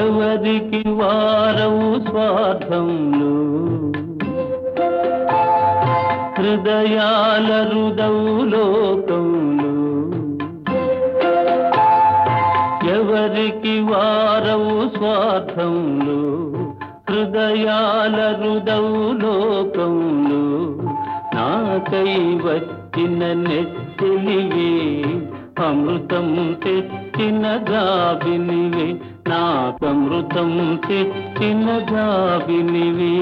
ఎవరికి వారవు స్వార్థంలో హృదయాల రుదవు లోకంలో ఎవరికి వారవు స్వార్థంలో హృదయాల రుదవు లోకంలో నాకై వచ్చిన నెచ్చలివే అమృతం తెచ్చిన గాబినివే నాకమృతం తెచ్చిన గాబినివే.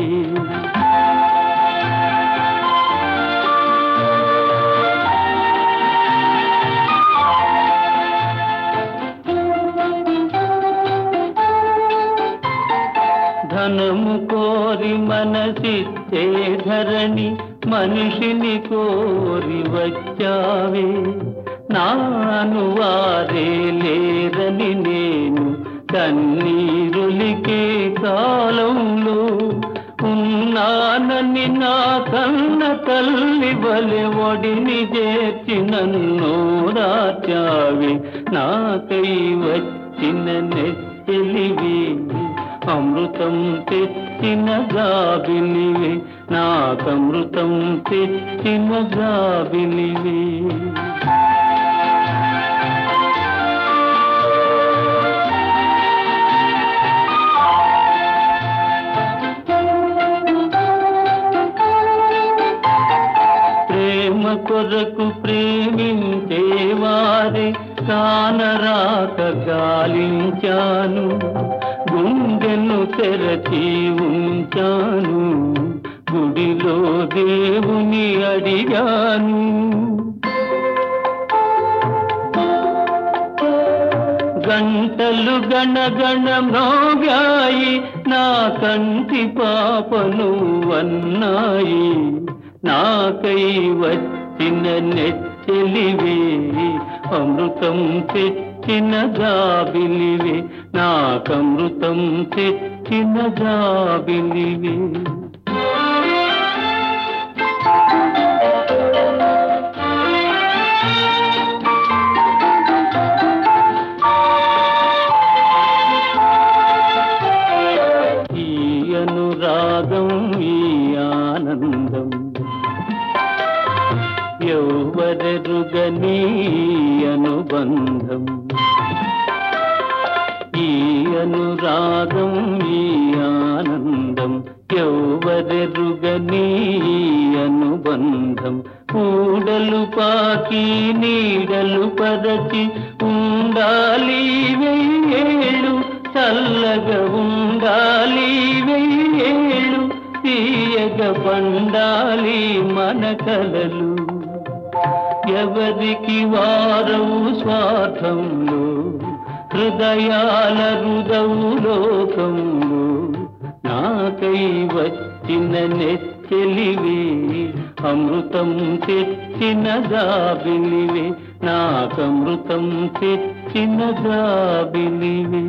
ధనము కోరి మనసిచ్చే ధరణి మనిషిని కోరి వచ్చావే. నాను వారే లేరని నేను కన్నీరులికే కాలంలో ఉన్నానని నా కన్న తల్లి బలి ఒడిని చేర్చి నన్ను రాచావి నాకై వచ్చిన నెచ్చలివి అమృతం తెచ్చిన గాబిలివి నాకమృతం తెచ్చిన గాబిలివి ప్రేమ కొరకు ప్రేమించేవారే కానరాక గాలించాను. గుండెను తెరచి ఉంచాను. గుడిలో దేవుని అడిగాను. గంటలు గణగణ మ్రోగాయి నా కంటి పాపను అన్నాయి. నాకై వచ్చిన నెచ్చలివే అమృతం తెచ్చిన జాబిలివి నాకమృతం తెచ్చిన జాబిలివి ఈ అనురాగం ఈ ఆనందం ఎవ్వరెరుగని అనుబంధం ఈ అనురాగం ఈ ఆనందం ఎవ్వరెరుగని అనుబంధం కూడలు పాకి నీడలు పరచి ఉండాలి వెయ్యేళ్ళు చల్లగా ఉండాలి వెయ్యేళ్ళు తీయగ పండాలి మన కలలు. ఎవరికి వారవు స్వార్థంలో హృదయాల రుదవు లోకంలో నాకై వచ్చిన నెచ్చలివే అమృతం తెచ్చిన దాబిలివే నాకమృతం తెచ్చిన దాబిలివే